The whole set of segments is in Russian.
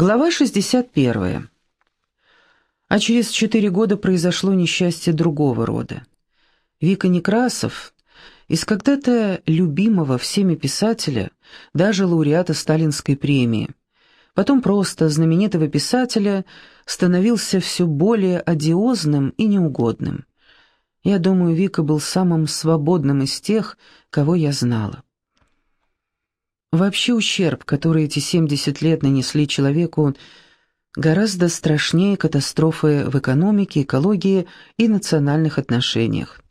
Глава 61. А через четыре года произошло несчастье другого рода. Вика Некрасов, из когда-то любимого всеми писателя, даже лауреата Сталинской премии, потом просто знаменитого писателя, становился все более одиозным и неугодным. Я думаю, Вика был самым свободным из тех, кого я знала. Вообще ущерб, который эти 70 лет нанесли человеку, гораздо страшнее катастрофы в экономике, экологии и национальных отношениях.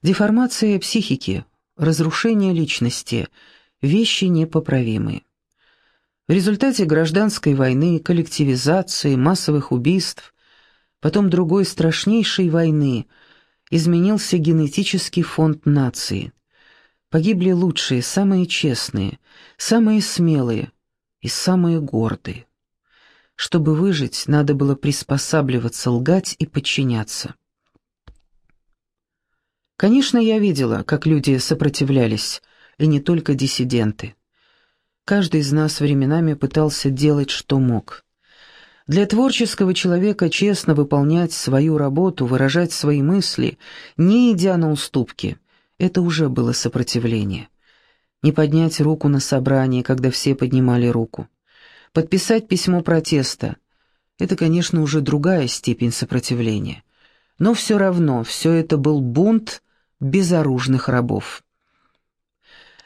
Деформация психики, разрушение личности – вещи непоправимые. В результате гражданской войны, коллективизации, массовых убийств, потом другой страшнейшей войны изменился генетический фонд нации – Погибли лучшие, самые честные, самые смелые и самые гордые. Чтобы выжить, надо было приспосабливаться, лгать и подчиняться. Конечно, я видела, как люди сопротивлялись, и не только диссиденты. Каждый из нас временами пытался делать, что мог. Для творческого человека честно выполнять свою работу, выражать свои мысли, не идя на уступки – это уже было сопротивление. Не поднять руку на собрании, когда все поднимали руку. Подписать письмо протеста — это, конечно, уже другая степень сопротивления. Но все равно все это был бунт безоружных рабов.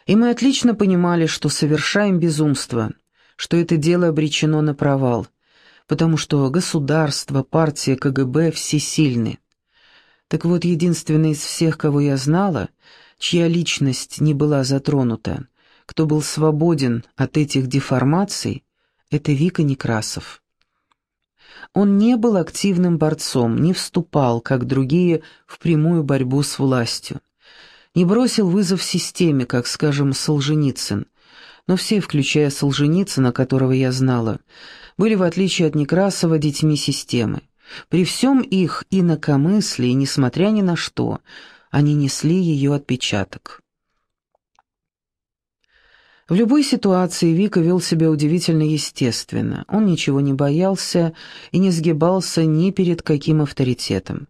И мы отлично понимали, что совершаем безумство, что это дело обречено на провал, потому что государство, партия, КГБ всесильны. Так вот, единственный из всех, кого я знала, чья личность не была затронута, кто был свободен от этих деформаций, это Вика Некрасов. Он не был активным борцом, не вступал, как другие, в прямую борьбу с властью. Не бросил вызов системе, как, скажем, Солженицын. Но все, включая Солженицына, которого я знала, были, в отличие от Некрасова, детьми системы. При всем их инакомыслии, несмотря ни на что, они несли ее отпечаток. В любой ситуации Вика вел себя удивительно естественно. Он ничего не боялся и не сгибался ни перед каким авторитетом.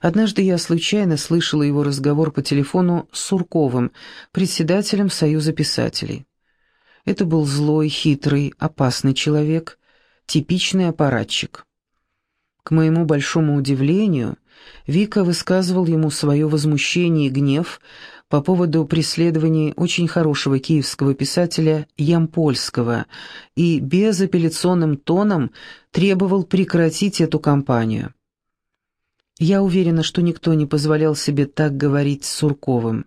Однажды я случайно слышала его разговор по телефону с Сурковым, председателем Союза писателей. Это был злой, хитрый, опасный человек, типичный аппаратчик. К моему большому удивлению, Вика высказывал ему свое возмущение и гнев по поводу преследований очень хорошего киевского писателя Ямпольского и безапелляционным тоном требовал прекратить эту кампанию. Я уверена, что никто не позволял себе так говорить с Сурковым.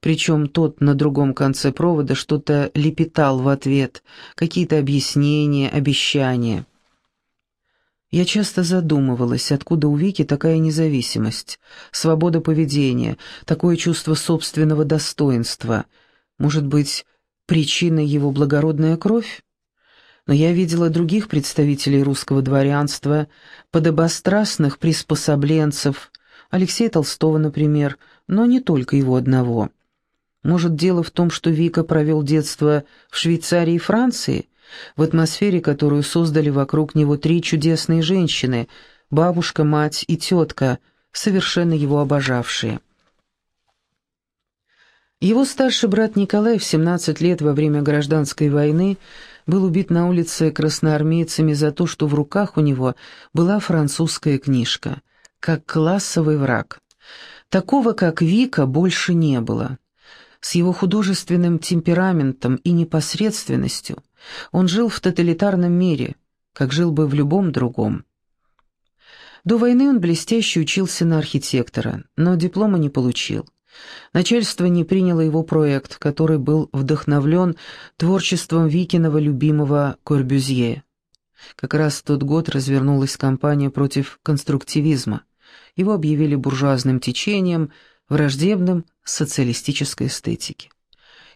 Причем тот на другом конце провода что-то лепетал в ответ, какие-то объяснения, обещания. Я часто задумывалась, откуда у Вики такая независимость, свобода поведения, такое чувство собственного достоинства. Может быть, причиной его благородная кровь? Но я видела других представителей русского дворянства, подобострастных приспособленцев, Алексея Толстого, например, но не только его одного. Может, дело в том, что Вика провел детство в Швейцарии и Франции – в атмосфере, которую создали вокруг него три чудесные женщины — бабушка, мать и тетка, совершенно его обожавшие. Его старший брат Николай в 17 лет во время гражданской войны был убит на улице красноармейцами за то, что в руках у него была французская книжка, как классовый враг. Такого, как Вика, больше не было. С его художественным темпераментом и непосредственностью он жил в тоталитарном мире, как жил бы в любом другом. До войны он блестяще учился на архитектора, но диплома не получил. Начальство не приняло его проект, который был вдохновлен творчеством Викиного любимого Корбюзье. Как раз в тот год развернулась кампания против конструктивизма. Его объявили буржуазным течением, враждебным социалистической эстетике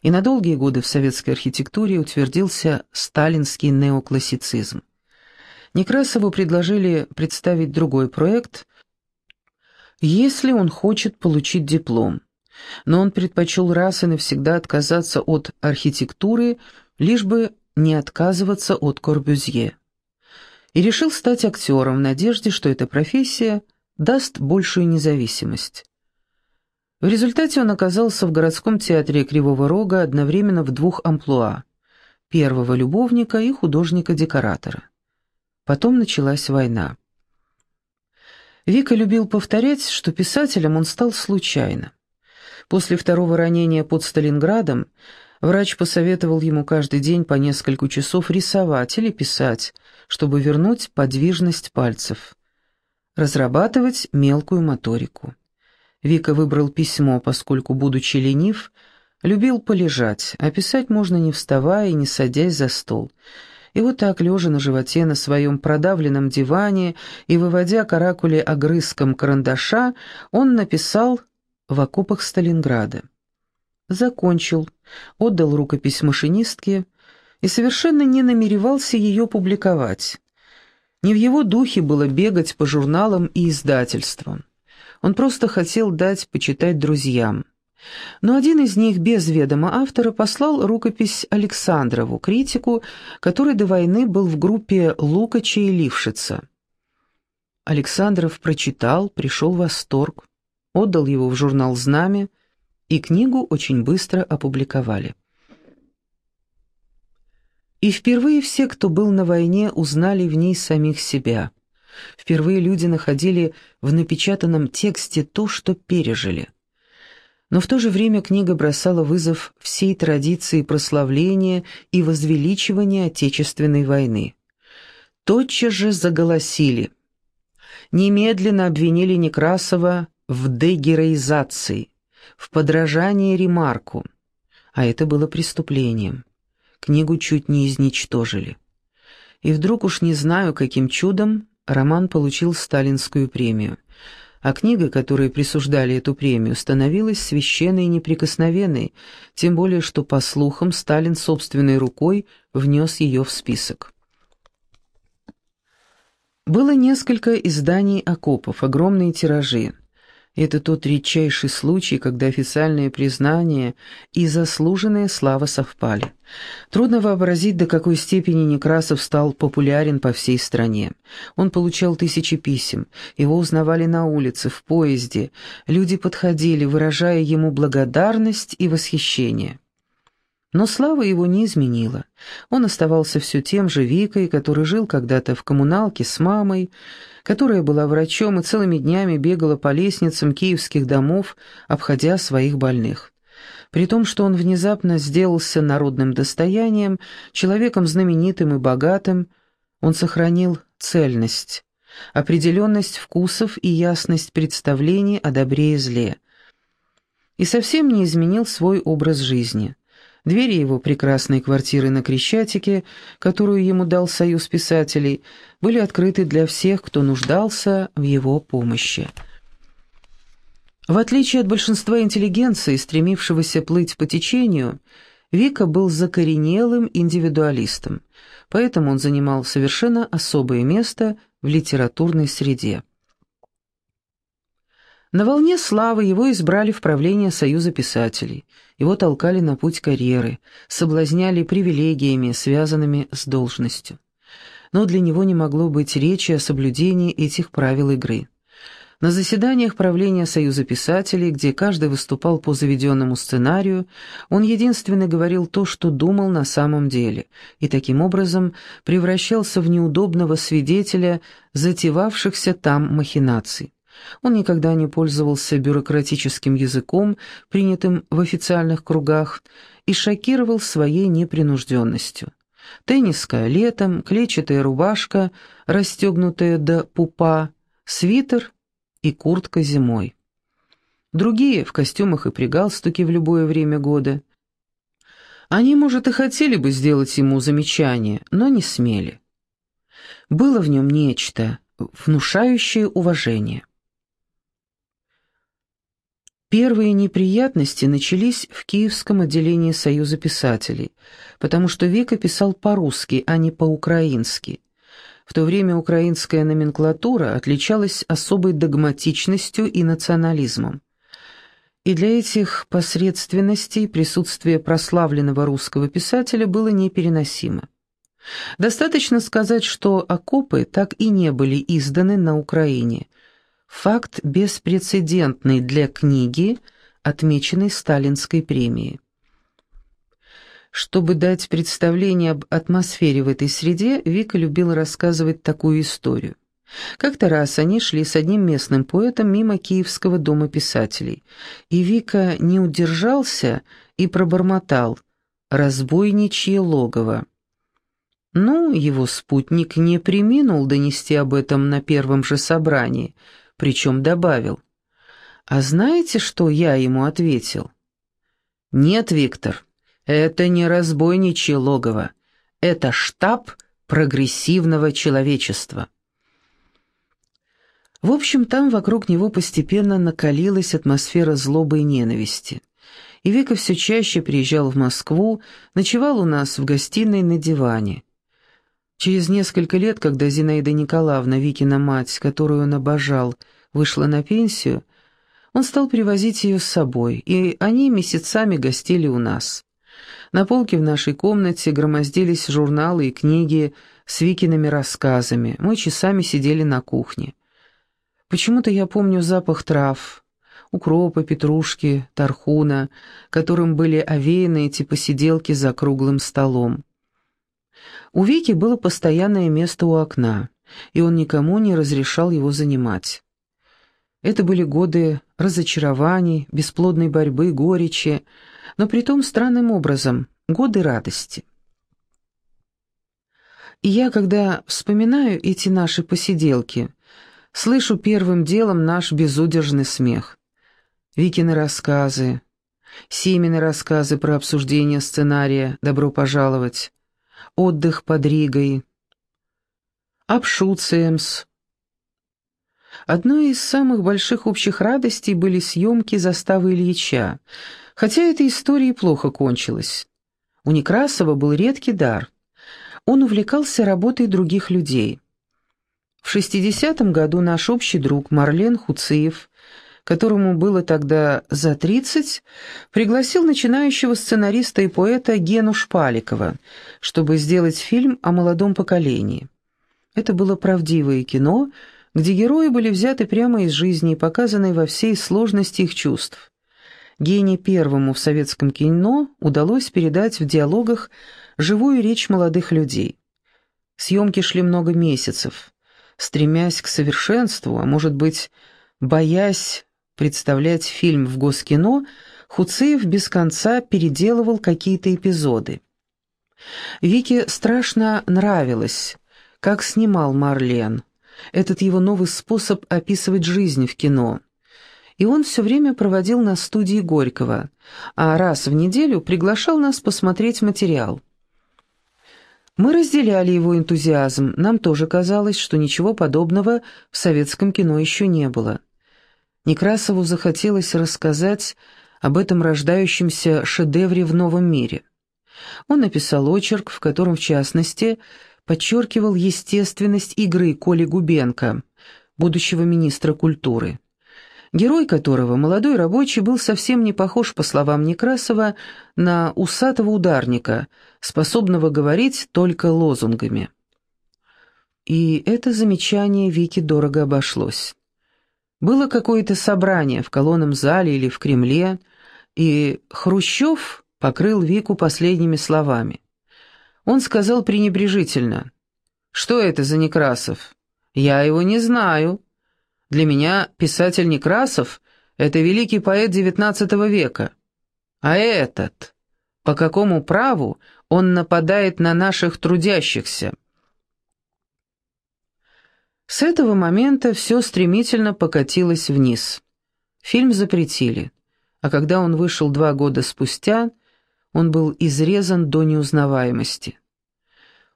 и на долгие годы в советской архитектуре утвердился сталинский неоклассицизм. Некрасову предложили представить другой проект, если он хочет получить диплом, но он предпочел раз и навсегда отказаться от архитектуры, лишь бы не отказываться от Корбюзье. и решил стать актером в надежде, что эта профессия даст большую независимость. В результате он оказался в городском театре Кривого Рога одновременно в двух амплуа – первого любовника и художника-декоратора. Потом началась война. Вика любил повторять, что писателем он стал случайно. После второго ранения под Сталинградом врач посоветовал ему каждый день по несколько часов рисовать или писать, чтобы вернуть подвижность пальцев, разрабатывать мелкую моторику. Вика выбрал письмо, поскольку, будучи ленив, любил полежать, а писать можно не вставая и не садясь за стол – и вот так, лежа на животе на своем продавленном диване и выводя каракули огрызком карандаша, он написал «В окопах Сталинграда». Закончил, отдал рукопись машинистке и совершенно не намеревался ее публиковать. Не в его духе было бегать по журналам и издательствам. Он просто хотел дать почитать друзьям. Но один из них без ведома автора послал рукопись Александрову, критику, который до войны был в группе Лукача и Лившица. Александров прочитал, пришел в восторг, отдал его в журнал «Знамя», и книгу очень быстро опубликовали. И впервые все, кто был на войне, узнали в ней самих себя. Впервые люди находили в напечатанном тексте то, что пережили – но в то же время книга бросала вызов всей традиции прославления и возвеличивания Отечественной войны. Тотчас же заголосили. Немедленно обвинили Некрасова в дегероизации, в подражании ремарку. А это было преступлением. Книгу чуть не изничтожили. И вдруг уж не знаю, каким чудом, роман получил сталинскую премию – а книга, которой присуждали эту премию, становилась священной и неприкосновенной, тем более что, по слухам, Сталин собственной рукой внес ее в список. Было несколько изданий окопов, огромные тиражи. Это тот редчайший случай, когда официальное признание и заслуженная слава совпали. Трудно вообразить, до какой степени Некрасов стал популярен по всей стране. Он получал тысячи писем, его узнавали на улице, в поезде, люди подходили, выражая ему благодарность и восхищение. Но слава его не изменила. Он оставался все тем же Викой, который жил когда-то в коммуналке с мамой, которая была врачом и целыми днями бегала по лестницам киевских домов, обходя своих больных. При том, что он внезапно сделался народным достоянием, человеком знаменитым и богатым, он сохранил цельность, определенность вкусов и ясность представлений о добре и зле. И совсем не изменил свой образ жизни – Двери его прекрасной квартиры на Крещатике, которую ему дал Союз писателей, были открыты для всех, кто нуждался в его помощи. В отличие от большинства интеллигенции, стремившегося плыть по течению, Вика был закоренелым индивидуалистом, поэтому он занимал совершенно особое место в литературной среде. На волне славы его избрали в правление Союза писателей, его толкали на путь карьеры, соблазняли привилегиями, связанными с должностью. Но для него не могло быть речи о соблюдении этих правил игры. На заседаниях правления Союза писателей, где каждый выступал по заведенному сценарию, он единственно говорил то, что думал на самом деле, и таким образом превращался в неудобного свидетеля затевавшихся там махинаций. Он никогда не пользовался бюрократическим языком, принятым в официальных кругах, и шокировал своей непринужденностью. Тенниска летом, клетчатая рубашка, расстегнутая до пупа, свитер и куртка зимой. Другие в костюмах и при галстуке в любое время года. Они, может, и хотели бы сделать ему замечание, но не смели. Было в нем нечто, внушающее уважение. Первые неприятности начались в Киевском отделении Союза писателей, потому что Вика писал по-русски, а не по-украински. В то время украинская номенклатура отличалась особой догматичностью и национализмом. И для этих посредственностей присутствие прославленного русского писателя было непереносимо. Достаточно сказать, что окопы так и не были изданы на Украине. Факт беспрецедентный для книги, отмеченной Сталинской премией. Чтобы дать представление об атмосфере в этой среде, Вика любила рассказывать такую историю. Как-то раз они шли с одним местным поэтом мимо Киевского дома писателей, и Вика не удержался и пробормотал «разбойничье логово». Ну, его спутник не приминул донести об этом на первом же собрании, причем добавил. «А знаете, что я ему ответил?» «Нет, Виктор, это не разбойничье логово, это штаб прогрессивного человечества». В общем, там вокруг него постепенно накалилась атмосфера злобы и ненависти. И Вика все чаще приезжал в Москву, ночевал у нас в гостиной на диване. Через несколько лет, когда Зинаида Николаевна, Викина мать, которую он обожал, вышла на пенсию, он стал привозить ее с собой, и они месяцами гостили у нас. На полке в нашей комнате громоздились журналы и книги с Викиными рассказами. Мы часами сидели на кухне. Почему-то я помню запах трав, укропа, петрушки, тархуна, которым были овеяны эти посиделки за круглым столом. У Вики было постоянное место у окна, и он никому не разрешал его занимать. Это были годы разочарований, бесплодной борьбы, горечи, но притом странным образом, годы радости. И я, когда вспоминаю эти наши посиделки, слышу первым делом наш безудержный смех. Викины рассказы, Симины рассказы про обсуждение сценария «Добро пожаловать», «Отдых под Ригой», «Обшуцемс». Одной из самых больших общих радостей были съемки заставы Ильича, хотя эта история плохо кончилась. У Некрасова был редкий дар. Он увлекался работой других людей. В 60-м году наш общий друг Марлен Хуциев, которому было тогда за 30, пригласил начинающего сценариста и поэта Гену Шпаликова, чтобы сделать фильм о молодом поколении. Это было правдивое кино, где герои были взяты прямо из жизни и показаны во всей сложности их чувств. Гене первому в советском кино удалось передать в диалогах живую речь молодых людей. Съемки шли много месяцев стремясь к совершенству, а может быть, боясь представлять фильм в Госкино, Хуцеев без конца переделывал какие-то эпизоды. Вике страшно нравилось, как снимал Марлен, этот его новый способ описывать жизнь в кино. И он все время проводил на студии Горького, а раз в неделю приглашал нас посмотреть материал. Мы разделяли его энтузиазм, нам тоже казалось, что ничего подобного в советском кино еще не было. Некрасову захотелось рассказать об этом рождающемся шедевре в новом мире. Он написал очерк, в котором, в частности, подчеркивал естественность игры Коли Губенко, будущего министра культуры герой которого, молодой рабочий, был совсем не похож, по словам Некрасова, на усатого ударника, способного говорить только лозунгами. И это замечание Вики дорого обошлось. Было какое-то собрание в колонном зале или в Кремле, и Хрущев покрыл Вику последними словами. Он сказал пренебрежительно, «Что это за Некрасов? Я его не знаю». Для меня писатель Некрасов — это великий поэт XIX века. А этот, по какому праву он нападает на наших трудящихся? С этого момента все стремительно покатилось вниз. Фильм запретили, а когда он вышел два года спустя, он был изрезан до неузнаваемости.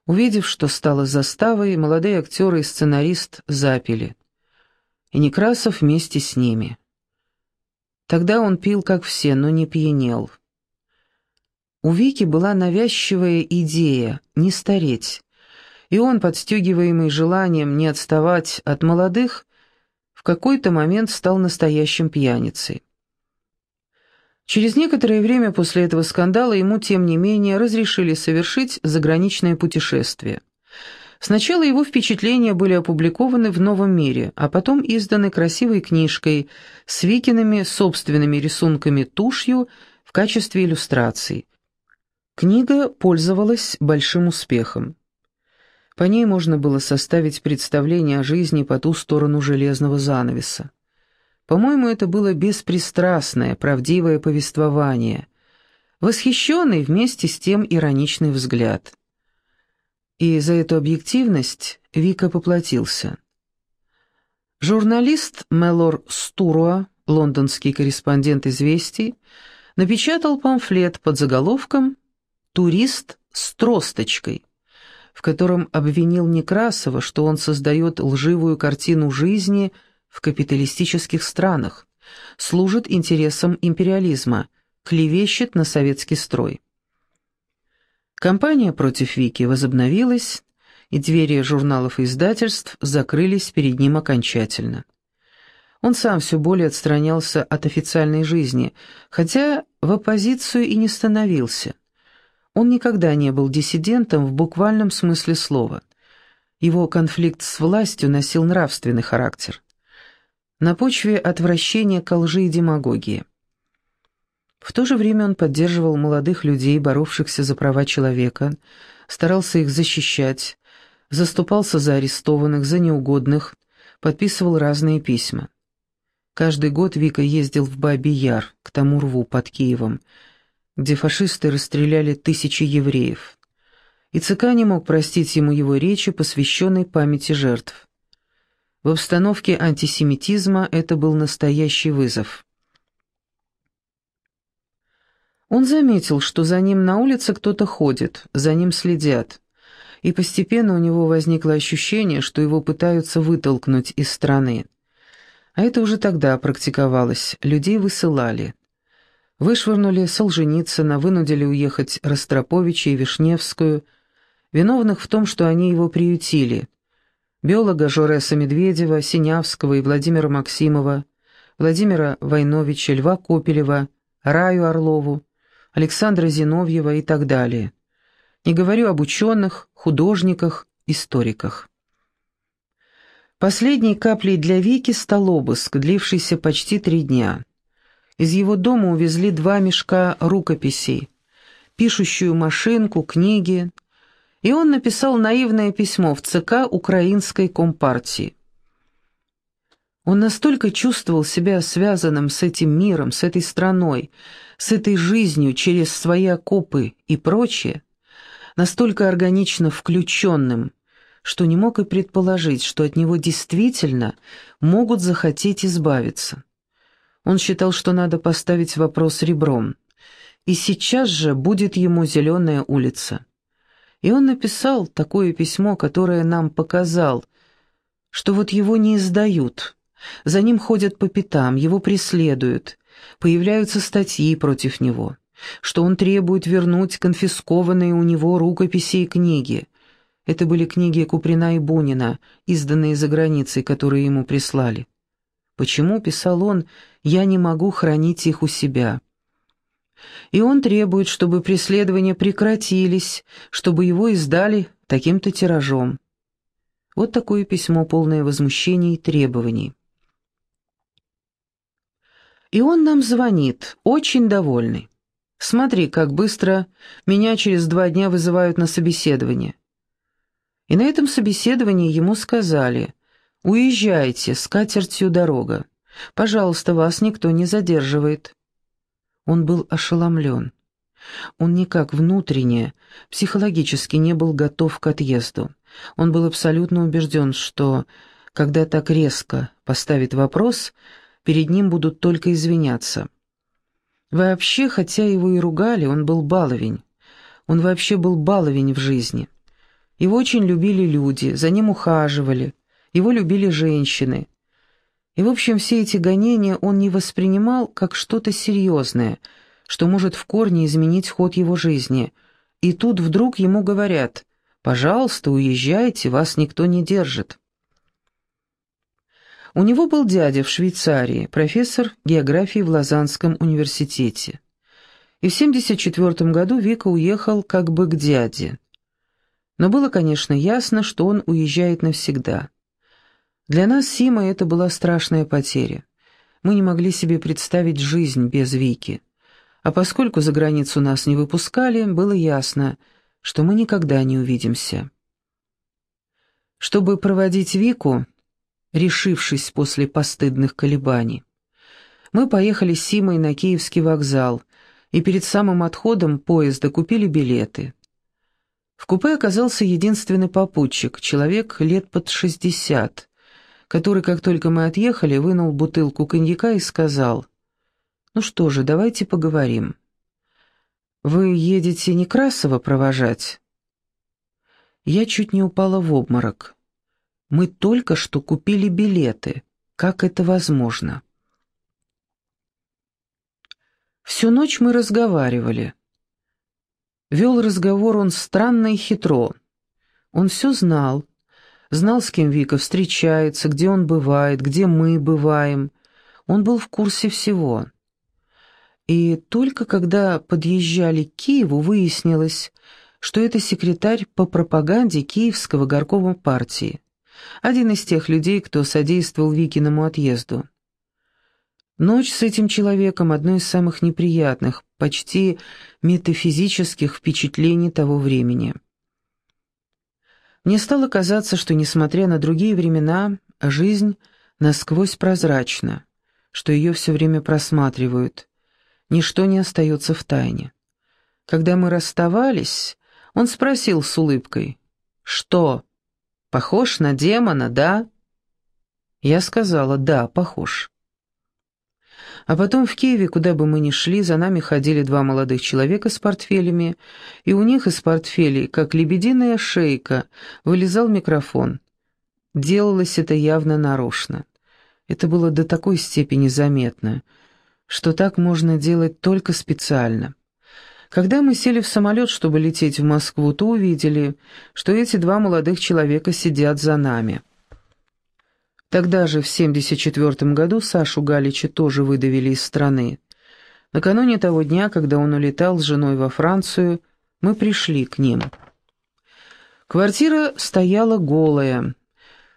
Увидев, что стало заставой, молодые актеры и сценарист запили и Некрасов вместе с ними. Тогда он пил, как все, но не пьянел. У Вики была навязчивая идея не стареть, и он, подстегиваемый желанием не отставать от молодых, в какой-то момент стал настоящим пьяницей. Через некоторое время после этого скандала ему, тем не менее, разрешили совершить заграничное путешествие. Сначала его впечатления были опубликованы в «Новом мире», а потом изданы красивой книжкой с Викиными собственными рисунками тушью в качестве иллюстраций. Книга пользовалась большим успехом. По ней можно было составить представление о жизни по ту сторону железного занавеса. По-моему, это было беспристрастное, правдивое повествование, восхищенный вместе с тем ироничный взгляд. И за эту объективность Вика поплатился. Журналист Мелор Стуруа, лондонский корреспондент «Известий», напечатал памфлет под заголовком «Турист с тросточкой», в котором обвинил Некрасова, что он создает лживую картину жизни – в капиталистических странах, служит интересам империализма, клевещет на советский строй. Кампания против Вики возобновилась, и двери журналов и издательств закрылись перед ним окончательно. Он сам все более отстранялся от официальной жизни, хотя в оппозицию и не становился. Он никогда не был диссидентом в буквальном смысле слова. Его конфликт с властью носил нравственный характер на почве отвращения к лжи и демагогии. В то же время он поддерживал молодых людей, боровшихся за права человека, старался их защищать, заступался за арестованных, за неугодных, подписывал разные письма. Каждый год Вика ездил в Бабий Яр, к тому рву под Киевом, где фашисты расстреляли тысячи евреев. И ЦК не мог простить ему его речи, посвященной памяти жертв. В обстановке антисемитизма это был настоящий вызов. Он заметил, что за ним на улице кто-то ходит, за ним следят, и постепенно у него возникло ощущение, что его пытаются вытолкнуть из страны. А это уже тогда практиковалось, людей высылали. Вышвырнули Солженицына, вынудили уехать Ростроповича и Вишневскую, виновных в том, что они его приютили – биолога Жореса Медведева, Синявского и Владимира Максимова, Владимира Войновича, Льва Копелева, Раю Орлову, Александра Зиновьева и так далее. Не говорю об ученых, художниках, историках. Последней каплей для Вики стал обыск, длившийся почти три дня. Из его дома увезли два мешка рукописей, пишущую машинку, книги, и он написал наивное письмо в ЦК Украинской Компартии. Он настолько чувствовал себя связанным с этим миром, с этой страной, с этой жизнью через свои окопы и прочее, настолько органично включенным, что не мог и предположить, что от него действительно могут захотеть избавиться. Он считал, что надо поставить вопрос ребром, и сейчас же будет ему зеленая улица. И он написал такое письмо, которое нам показал, что вот его не издают, за ним ходят по пятам, его преследуют, появляются статьи против него, что он требует вернуть конфискованные у него рукописи и книги. Это были книги Куприна и Бунина, изданные за границей, которые ему прислали. Почему, писал он, я не могу хранить их у себя? И он требует, чтобы преследования прекратились, чтобы его издали таким-то тиражом. Вот такое письмо, полное возмущений и требований. И он нам звонит, очень довольный. Смотри, как быстро меня через два дня вызывают на собеседование. И на этом собеседовании ему сказали, уезжайте, с катертью дорога. Пожалуйста, вас никто не задерживает. Он был ошеломлен. Он никак внутренне, психологически не был готов к отъезду. Он был абсолютно убежден, что, когда так резко поставит вопрос, перед ним будут только извиняться. Вообще, хотя его и ругали, он был баловень. Он вообще был баловень в жизни. Его очень любили люди, за ним ухаживали, его любили женщины. И, в общем, все эти гонения он не воспринимал как что-то серьезное, что может в корне изменить ход его жизни. И тут вдруг ему говорят «Пожалуйста, уезжайте, вас никто не держит». У него был дядя в Швейцарии, профессор географии в Лозаннском университете. И в 1974 году Вика уехал как бы к дяде. Но было, конечно, ясно, что он уезжает навсегда. Для нас Сима это была страшная потеря. Мы не могли себе представить жизнь без Вики. А поскольку за границу нас не выпускали, было ясно, что мы никогда не увидимся. Чтобы проводить Вику, решившись после постыдных колебаний, мы поехали с Симой на Киевский вокзал и перед самым отходом поезда купили билеты. В купе оказался единственный попутчик, человек лет под шестьдесят, который, как только мы отъехали, вынул бутылку коньяка и сказал, «Ну что же, давайте поговорим. Вы едете Некрасова провожать?» Я чуть не упала в обморок. Мы только что купили билеты. Как это возможно? Всю ночь мы разговаривали. Вел разговор он странно и хитро. Он все знал. Знал, с кем Вика встречается, где он бывает, где мы бываем. Он был в курсе всего. И только когда подъезжали к Киеву, выяснилось, что это секретарь по пропаганде Киевского горкома партии. Один из тех людей, кто содействовал Викиному отъезду. Ночь с этим человеком – одно из самых неприятных, почти метафизических впечатлений того времени. Мне стало казаться, что, несмотря на другие времена, жизнь насквозь прозрачна, что ее все время просматривают, ничто не остается в тайне. Когда мы расставались, он спросил с улыбкой, «Что, похож на демона, да?» Я сказала, «Да, похож». А потом в Киеве, куда бы мы ни шли, за нами ходили два молодых человека с портфелями, и у них из портфелей, как лебединая шейка, вылезал микрофон. Делалось это явно нарочно. Это было до такой степени заметно, что так можно делать только специально. Когда мы сели в самолет, чтобы лететь в Москву, то увидели, что эти два молодых человека сидят за нами. Тогда же, в 1974 году, Сашу Галича тоже выдавили из страны. Накануне того дня, когда он улетал с женой во Францию, мы пришли к ним. Квартира стояла голая.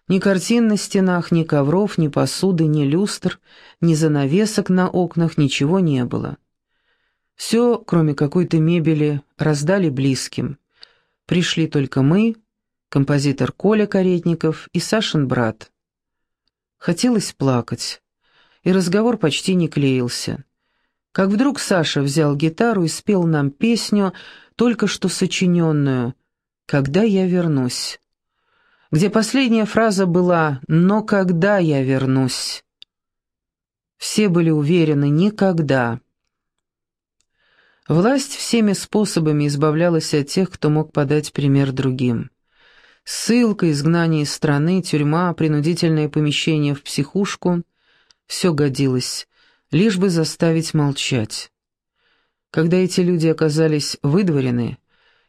Ни картин на стенах, ни ковров, ни посуды, ни люстр, ни занавесок на окнах, ничего не было. Все, кроме какой-то мебели, раздали близким. Пришли только мы, композитор Коля Каретников и Сашин брат. Хотелось плакать, и разговор почти не клеился. Как вдруг Саша взял гитару и спел нам песню, только что сочиненную «Когда я вернусь», где последняя фраза была «Но когда я вернусь?» Все были уверены «никогда». Власть всеми способами избавлялась от тех, кто мог подать пример другим. Ссылка, изгнание из страны, тюрьма, принудительное помещение в психушку — все годилось, лишь бы заставить молчать. Когда эти люди оказались выдворены,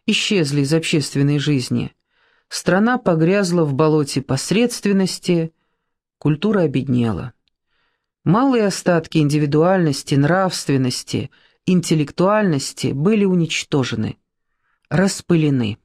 исчезли из общественной жизни, страна погрязла в болоте посредственности, культура обеднела. Малые остатки индивидуальности, нравственности, интеллектуальности были уничтожены, распылены.